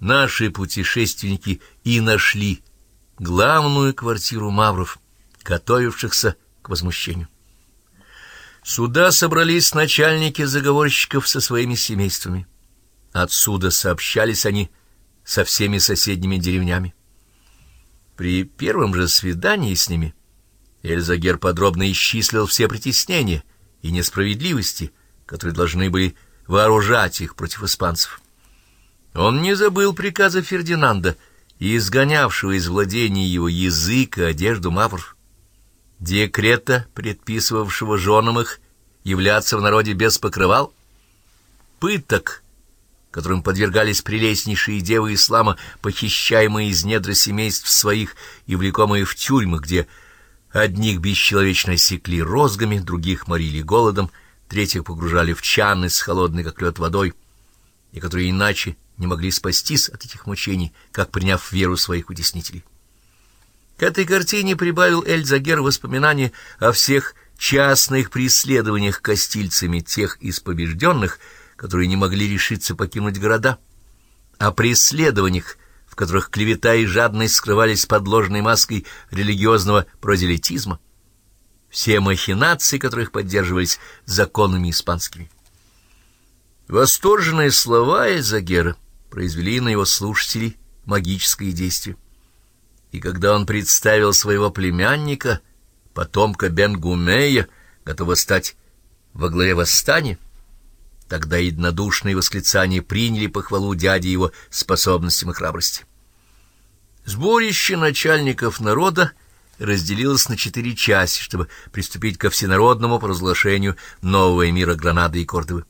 наши путешественники и нашли главную квартиру мавров, готовившихся к возмущению. Сюда собрались начальники заговорщиков со своими семействами. Отсюда сообщались они со всеми соседними деревнями. При первом же свидании с ними Эльзагер подробно исчислил все притеснения и несправедливости, которые должны были вооружать их против испанцев. Он не забыл приказа Фердинанда изгонявшего из владения его язык и одежду мавров декрета, предписывавшего женам их являться в народе без покрывал, пыток, которым подвергались прелестнейшие девы ислама, похищаемые из недр семейств своих и влекомые в тюрьмы, где одних бесчеловечно секли розгами, других морили голодом, третьих погружали в чаны с холодной, как лед, водой, и которые иначе не могли спастись от этих мучений, как приняв веру своих утеснителей. К этой картине прибавил Эльзагер воспоминания о всех частных преследованиях костильцами тех из побежденных, которые не могли решиться покинуть города, о преследованиях, в которых клевета и жадность скрывались под ложной маской религиозного прозелитизма, все махинации которых поддерживались законами испанскими. Восторженные слова Эльзагера произвели на его слушателей магическое действие и когда он представил своего племянника, потомка Бен-Гумея, готова стать во главе восстания, тогда единодушные восклицания приняли похвалу дяди его способностям и храбрости. Сборище начальников народа разделилось на четыре части, чтобы приступить ко всенародному провозглашению нового мира Гранады и Кордовы.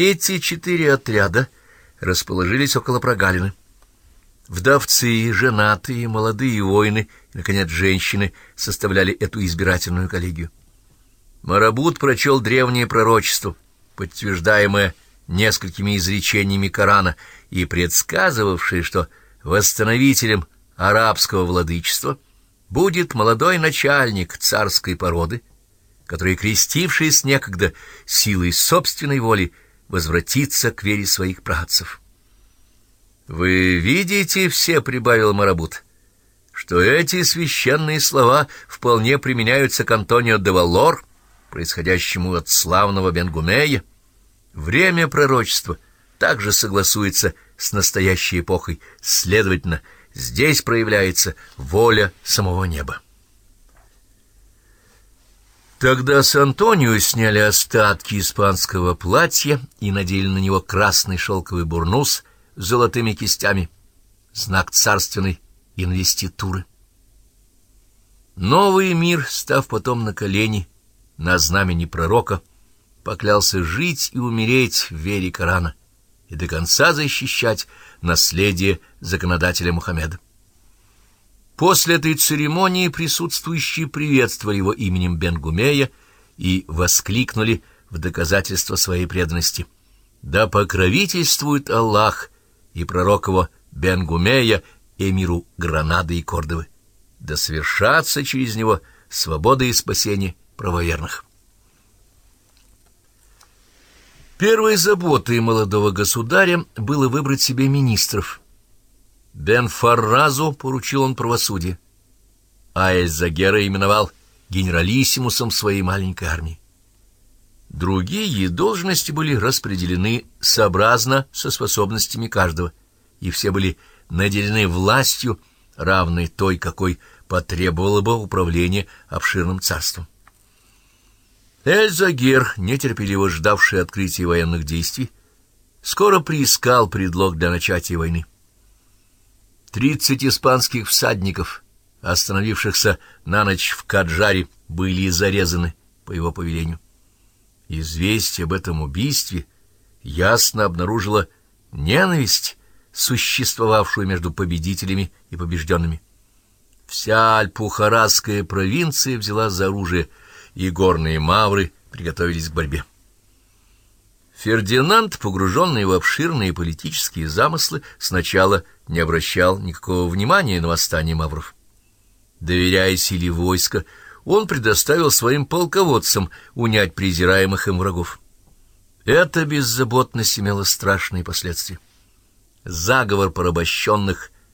Эти четыре отряда расположились около прогалины. Вдовцы, женатые, молодые воины и, наконец, женщины составляли эту избирательную коллегию. Марабут прочел древнее пророчество, подтверждаемое несколькими изречениями Корана и предсказывавшее, что восстановителем арабского владычества будет молодой начальник царской породы, который, крестившись некогда силой собственной воли, возвратится к вере своих працев. «Вы видите все», — прибавил Марабут, — «что эти священные слова вполне применяются к Антонио де Валор, происходящему от славного Бенгумея. Время пророчества также согласуется с настоящей эпохой, следовательно, здесь проявляется воля самого неба». Тогда с Антонио сняли остатки испанского платья и надели на него красный шелковый бурнус с золотыми кистями, знак царственной инвеституры. Новый мир, став потом на колени, на знамени пророка, поклялся жить и умереть в вере Корана и до конца защищать наследие законодателя Мухаммеда. После этой церемонии присутствующие приветствовали его именем Бенгумея и воскликнули в доказательство своей преданности. «Да покровительствует Аллах!» и пророк его Бенгумея, эмиру Гранады и Кордовы. Да свершатся через него свобода и спасение правоверных. Первой заботой молодого государя было выбрать себе министров. Бен Фарразу поручил он правосудие, а Эльзагера именовал генералиссимусом своей маленькой армии. Другие должности были распределены сообразно со способностями каждого, и все были наделены властью, равной той, какой потребовало бы управление обширным царством. Эльзагер, нетерпеливо ждавший открытия военных действий, скоро приискал предлог для начатия войны. Тридцать испанских всадников, остановившихся на ночь в Каджаре, были зарезаны по его повелению. Известие об этом убийстве ясно обнаружило ненависть, существовавшую между победителями и побежденными. Вся Альпухарадская провинция взяла за оружие, и горные мавры приготовились к борьбе. Фердинанд, погруженный в обширные политические замыслы, сначала не обращал никакого внимания на восстание мавров. Доверяя силе войска, он предоставил своим полководцам унять презираемых им врагов. Эта беззаботность имела страшные последствия. заговор порабощенных